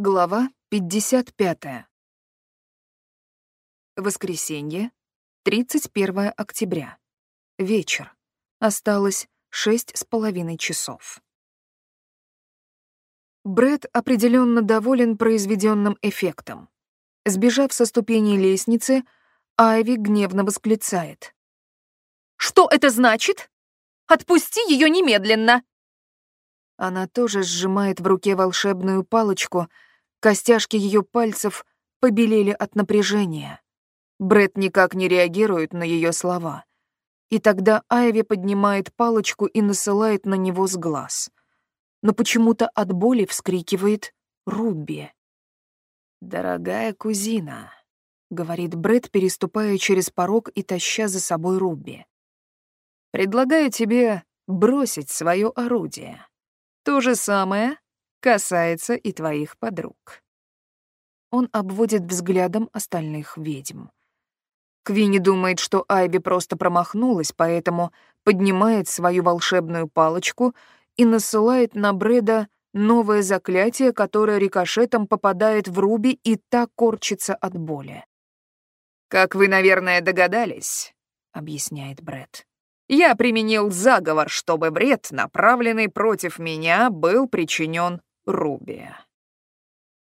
Глава 55. Воскресенье, 31 октября. Вечер. Осталось шесть с половиной часов. Бред определенно доволен произведенным эффектом. Сбежав со ступеней лестницы, Айви гневно восклицает. «Что это значит? Отпусти ее немедленно!» Она тоже сжимает в руке волшебную палочку — Костяшки ее пальцев побелели от напряжения. Бред никак не реагирует на ее слова. И тогда Айви поднимает палочку и насылает на него с глаз. Но почему-то от боли вскрикивает Руби. «Дорогая кузина», — говорит Бред, переступая через порог и таща за собой Руби. «Предлагаю тебе бросить свое орудие. То же самое касается и твоих подруг. Он обводит взглядом остальных ведьм. Квинни думает, что Айви просто промахнулась, поэтому поднимает свою волшебную палочку и насылает на Брэда новое заклятие, которое рикошетом попадает в Руби и так корчится от боли. «Как вы, наверное, догадались», — объясняет Брэд. «Я применил заговор, чтобы бред, направленный против меня, был причинен Руби.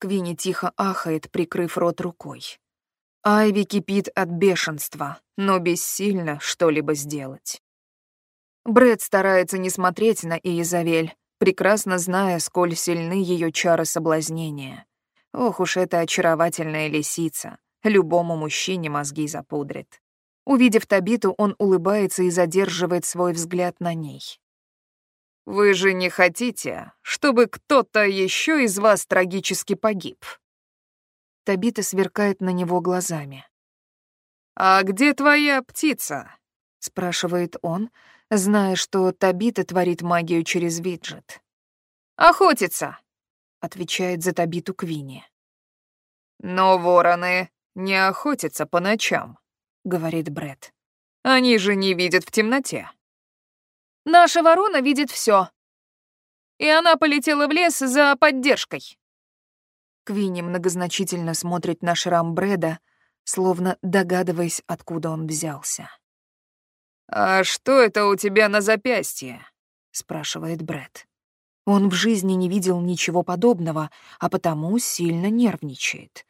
Квинни тихо ахает, прикрыв рот рукой. Айви кипит от бешенства, но бессильно что-либо сделать. Бред старается не смотреть на Иезавель, прекрасно зная, сколь сильны ее чары соблазнения. Ох уж эта очаровательная лисица, любому мужчине мозги запудрит. Увидев Табиту, он улыбается и задерживает свой взгляд на ней. Вы же не хотите, чтобы кто-то еще из вас трагически погиб?» Табита сверкает на него глазами. «А где твоя птица?» — спрашивает он, зная, что Табита творит магию через виджет. «Охотится», — отвечает за Табиту Квинни. «Но вороны не охотятся по ночам», — говорит Бред. «Они же не видят в темноте». Наша ворона видит все. И она полетела в лес за поддержкой. Квинни многозначительно смотрит на шрам Брэда, словно догадываясь, откуда он взялся. «А что это у тебя на запястье?» — спрашивает Брэд. Он в жизни не видел ничего подобного, а потому сильно нервничает.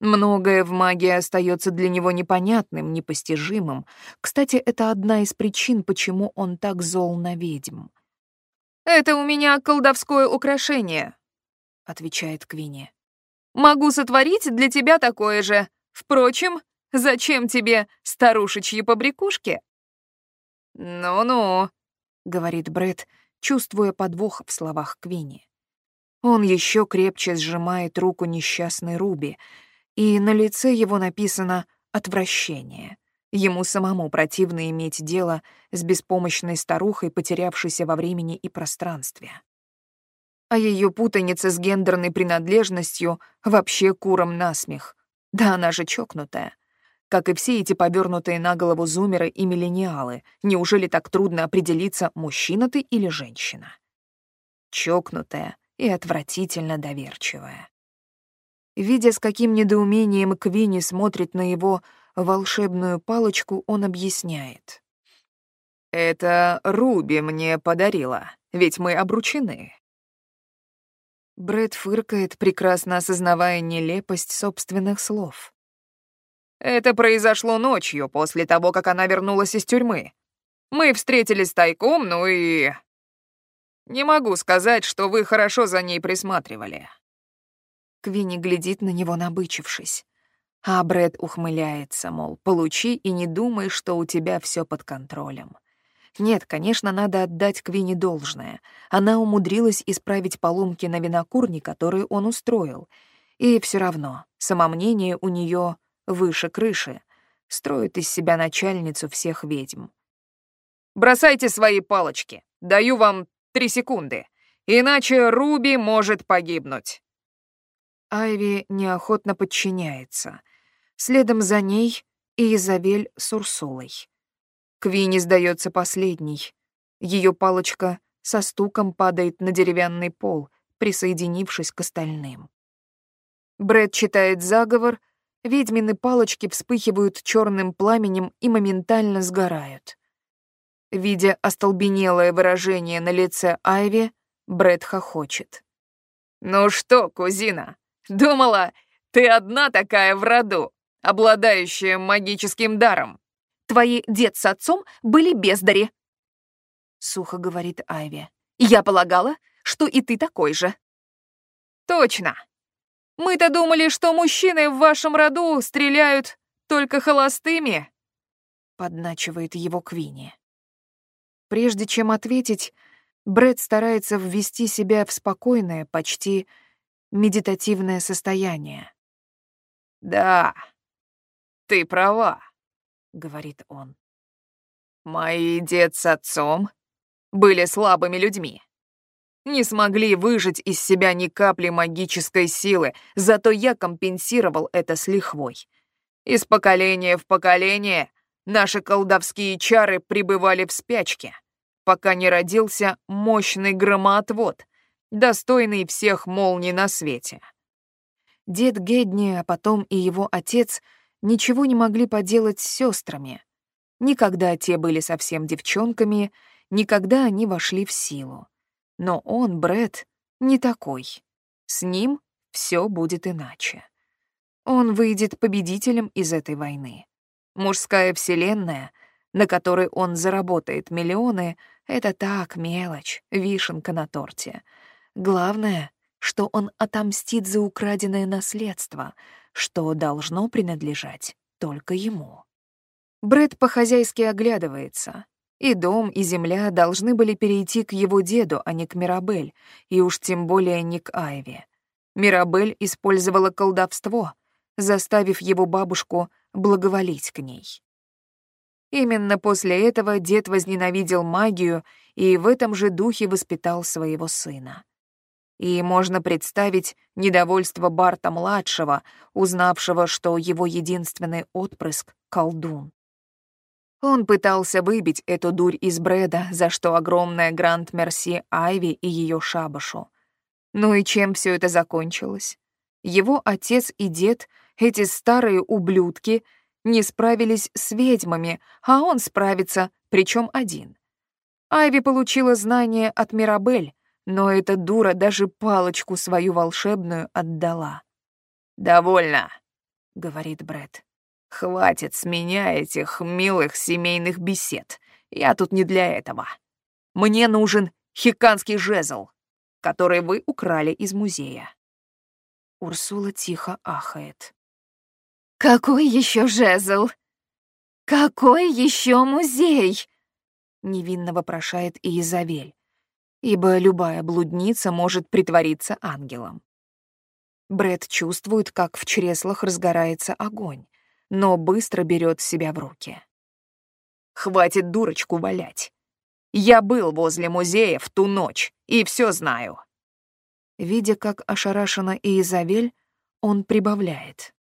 Многое в магии остается для него непонятным, непостижимым. Кстати, это одна из причин, почему он так зол на ведьм. «Это у меня колдовское украшение», — отвечает Квинни. «Могу сотворить для тебя такое же. Впрочем, зачем тебе старушечьи побрякушки?» «Ну-ну», — говорит Бред, чувствуя подвох в словах Квинни. Он еще крепче сжимает руку несчастной Руби — и на лице его написано «отвращение». Ему самому противно иметь дело с беспомощной старухой, потерявшейся во времени и пространстве. А ее путаница с гендерной принадлежностью вообще куром насмех. Да она же чокнутая. Как и все эти повернутые на голову зумеры и миллениалы, неужели так трудно определиться, мужчина ты или женщина? Чокнутая и отвратительно доверчивая. Видя, с каким недоумением Квинни смотрит на его волшебную палочку, он объясняет. «Это Руби мне подарила, ведь мы обручены». Брэд фыркает, прекрасно осознавая нелепость собственных слов. «Это произошло ночью, после того, как она вернулась из тюрьмы. Мы встретились тайком, ну и... Не могу сказать, что вы хорошо за ней присматривали. Квинни глядит на него, набычившись. А Брэд ухмыляется, мол, получи и не думай, что у тебя все под контролем. Нет, конечно, надо отдать Квинни должное. Она умудрилась исправить поломки на винокурне, которые он устроил. И все равно, самомнение у нее выше крыши. Строит из себя начальницу всех ведьм. «Бросайте свои палочки. Даю вам три секунды. Иначе Руби может погибнуть». Айви неохотно подчиняется. Следом за ней и Изабель с Урсулой. Квинни сдается последней. Ее палочка со стуком падает на деревянный пол, присоединившись к остальным. Брэд читает заговор, ведьмины палочки вспыхивают черным пламенем и моментально сгорают. Видя остолбенелое выражение на лице Айви, Брэд хохочет. «Ну что, кузина, думала, ты одна такая в роду, обладающая магическим даром?» «Твои дед с отцом были бездари», — сухо говорит Айви. «Я полагала, что и ты такой же». «Точно. Мы-то думали, что мужчины в вашем роду стреляют только холостыми», — подначивает его Квинни. Прежде чем ответить, Брэд старается ввести себя в спокойное, почти медитативное состояние. «Да, ты права», — говорит он. «Мои дед с отцом были слабыми людьми. Не смогли выжать из себя ни капли магической силы, зато я компенсировал это с лихвой. Из поколения в поколение Наши колдовские чары пребывали в спячке, пока не родился мощный громоотвод, достойный всех молний на свете. Дед Гедни, а потом и его отец ничего не могли поделать с сестрами. Никогда те были совсем девчонками, никогда они вошли в силу. Но он, Бред, не такой. С ним все будет иначе. Он выйдет победителем из этой войны. Мужская вселенная, на которой он заработает миллионы, это так, мелочь, вишенка на торте. Главное, что он отомстит за украденное наследство, что должно принадлежать только ему. Брэд по-хозяйски оглядывается. И дом, и земля должны были перейти к его деду, а не к Мирабель, и уж тем более не к Айве. Мирабель использовала колдовство, заставив его бабушку благоволить к ней. Именно после этого дед возненавидел магию и в этом же духе воспитал своего сына. И можно представить недовольство Барта-младшего, узнавшего, что его единственный отпрыск — колдун. Он пытался выбить эту дурь из Брэда, за что огромная Гранд-Мерси Айви и ее шабашу. Ну и чем все это закончилось? Его отец и дед — эти старые ублюдки не справились с ведьмами, а он справится, причем один. Айви получила знания от Мирабель, но эта дура даже палочку свою волшебную отдала. «Довольно», — говорит Бред. «Хватит с меня этих милых семейных бесед. Я тут не для этого. Мне нужен хиканский жезл, который вы украли из музея». Урсула тихо ахает. «Какой еще жезл? Какой еще музей?» Невинно вопрошает Иезавель, ибо любая блудница может притвориться ангелом. Бред чувствует, как в чреслах разгорается огонь, но быстро берет себя в руки. «Хватит дурочку валять. Я был возле музея в ту ночь и все знаю». Видя, как ошарашена Иезавель, он прибавляет.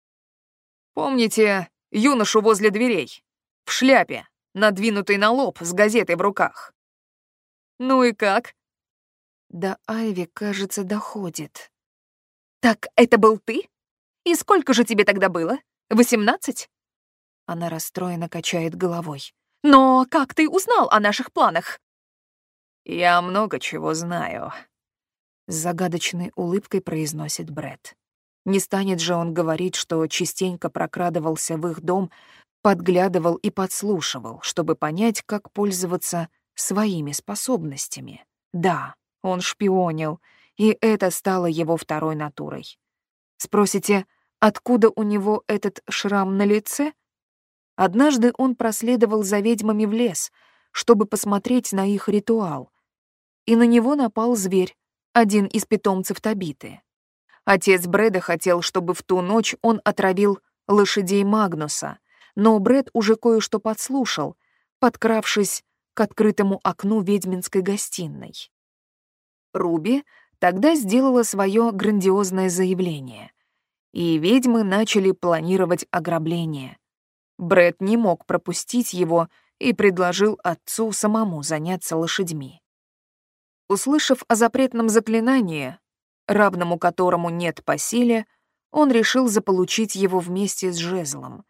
Помните юношу возле дверей? В шляпе, надвинутой на лоб, с газетой в руках. Ну и как? Да Айви, кажется, доходит. Так это был ты? И сколько же тебе тогда было? Восемнадцать? Она расстроенно качает головой. Но как ты узнал о наших планах? Я много чего знаю. С загадочной улыбкой произносит Бред. Не станет же он говорить, что частенько прокрадывался в их дом, подглядывал и подслушивал, чтобы понять, как пользоваться своими способностями. Да, он шпионил, и это стало его второй натурой. Спросите, откуда у него этот шрам на лице? Однажды он проследовал за ведьмами в лес, чтобы посмотреть на их ритуал. И на него напал зверь, один из питомцев Табиты. Отец Брэда хотел, чтобы в ту ночь он отравил лошадей Магнуса, но Брэд уже кое-что подслушал, подкравшись к открытому окну ведьминской гостиной. Руби тогда сделала свое грандиозное заявление, и ведьмы начали планировать ограбление. Брэд не мог пропустить его и предложил отцу самому заняться лошадьми. Услышав о запретном заклинании, равному которому нет по силе, он решил заполучить его вместе с жезлом.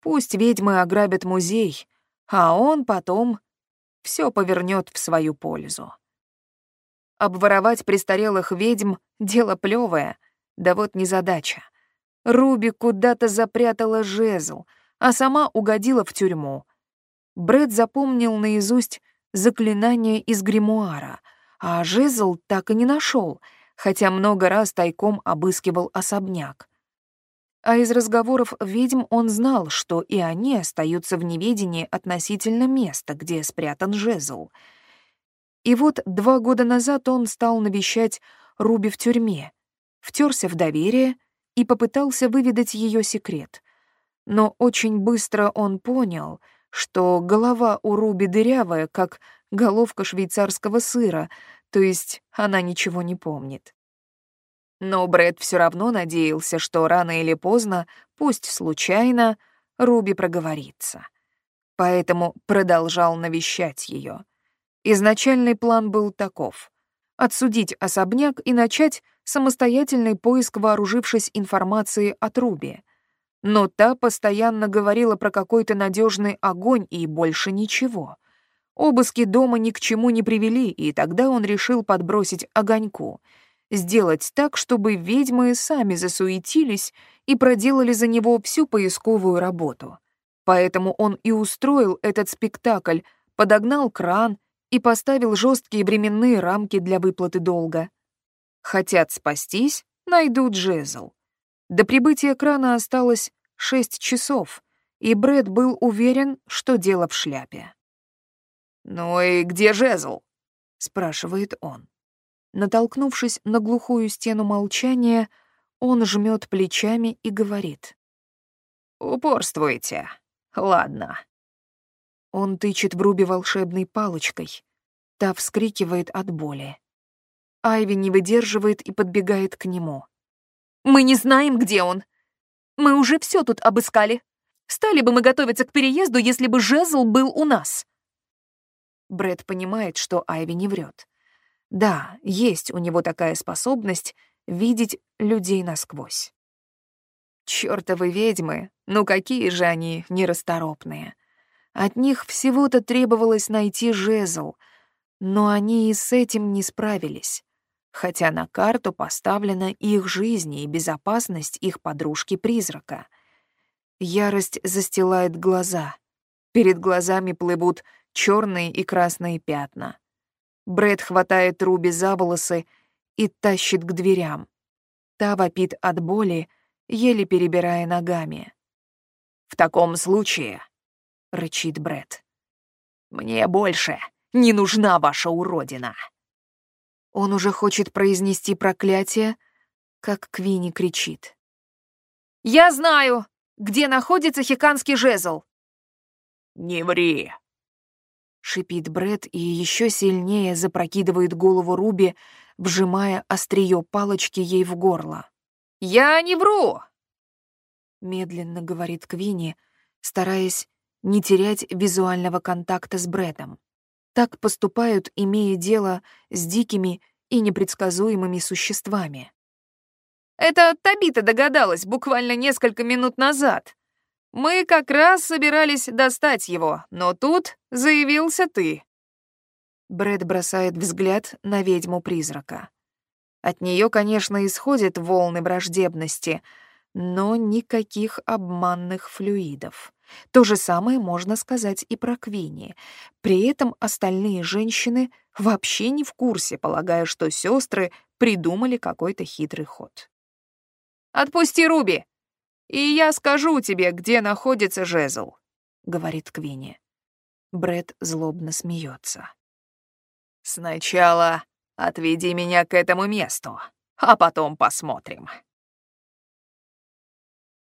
Пусть ведьмы ограбят музей, а он потом все повернет в свою пользу. Обворовать престарелых ведьм — дело плевое, да вот незадача. Руби куда-то запрятала жезл, а сама угодила в тюрьму. Брэд запомнил наизусть заклинание из гримуара, а жезл так и не нашел, хотя много раз тайком обыскивал особняк. А из разговоров ведьм он знал, что и они остаются в неведении относительно места, где спрятан жезл. И вот два года назад он стал навещать Руби в тюрьме, втерся в доверие и попытался выведать ее секрет. Но очень быстро он понял, что голова у Руби дырявая, как головка швейцарского сыра, то есть она ничего не помнит. Но Брэд все равно надеялся, что рано или поздно, пусть случайно, Руби проговорится. Поэтому продолжал навещать ее. Изначальный план был таков — отсудить особняк и начать самостоятельный поиск, вооружившись информацией от Руби. Но та постоянно говорила про какой-то надежный огонь и больше ничего. Обыски дома ни к чему не привели, и тогда он решил подбросить огоньку, сделать так, чтобы ведьмы сами засуетились и проделали за него всю поисковую работу. Поэтому он и устроил этот спектакль, подогнал кран и поставил жесткие временные рамки для выплаты долга. Хотят спастись, найдут жезл. До прибытия крана осталось шесть часов, и Брэд был уверен, что дело в шляпе. «Ну и где жезл?» — спрашивает он. Натолкнувшись на глухую стену молчания, он жмет плечами и говорит. «Упорствуйте. Ладно». Он тычет в Руби волшебной палочкой. Та вскрикивает от боли. Айви не выдерживает и подбегает к нему. «Мы не знаем, где он. Мы уже все тут обыскали. Стали бы мы готовиться к переезду, если бы жезл был у нас». Бред понимает, что Айви не врет. Да, есть у него такая способность видеть людей насквозь. Чёртовы ведьмы, ну какие же они нерасторопные. От них всего-то требовалось найти жезл, но они и с этим не справились хотя на карту поставлена их жизнь и безопасность их подружки-призрака. Ярость застилает глаза. Перед глазами плывут черные и красные пятна. Бред хватает Руби за волосы и тащит к дверям. Та вопит от боли, еле перебирая ногами. «В таком случае», — рычит Бред, — «мне больше не нужна ваша уродина». Он уже хочет произнести проклятие, как Квини кричит. «Я знаю, где находится хиканский жезл!» «Не ври!» Шипит Бред и еще сильнее запрокидывает голову Руби, вжимая острие палочки ей в горло. «Я не вру!» Медленно говорит Квини, стараясь не терять визуального контакта с Брэдом. Так поступают, имея дело с дикими и непредсказуемыми существами. Это Табита догадалась буквально несколько минут назад. Мы как раз собирались достать его, но тут заявился ты. Брэд бросает взгляд на ведьму-призрака. От нее, конечно, исходят волны враждебности, но никаких обманных флюидов. То же самое можно сказать и про Квинни. При этом остальные женщины вообще не в курсе, полагая, что сестры придумали какой-то хитрый ход. «Отпусти Руби, и я скажу тебе, где находится жезл», — говорит Квинни. Бред злобно смеется. «Сначала отведи меня к этому месту, а потом посмотрим».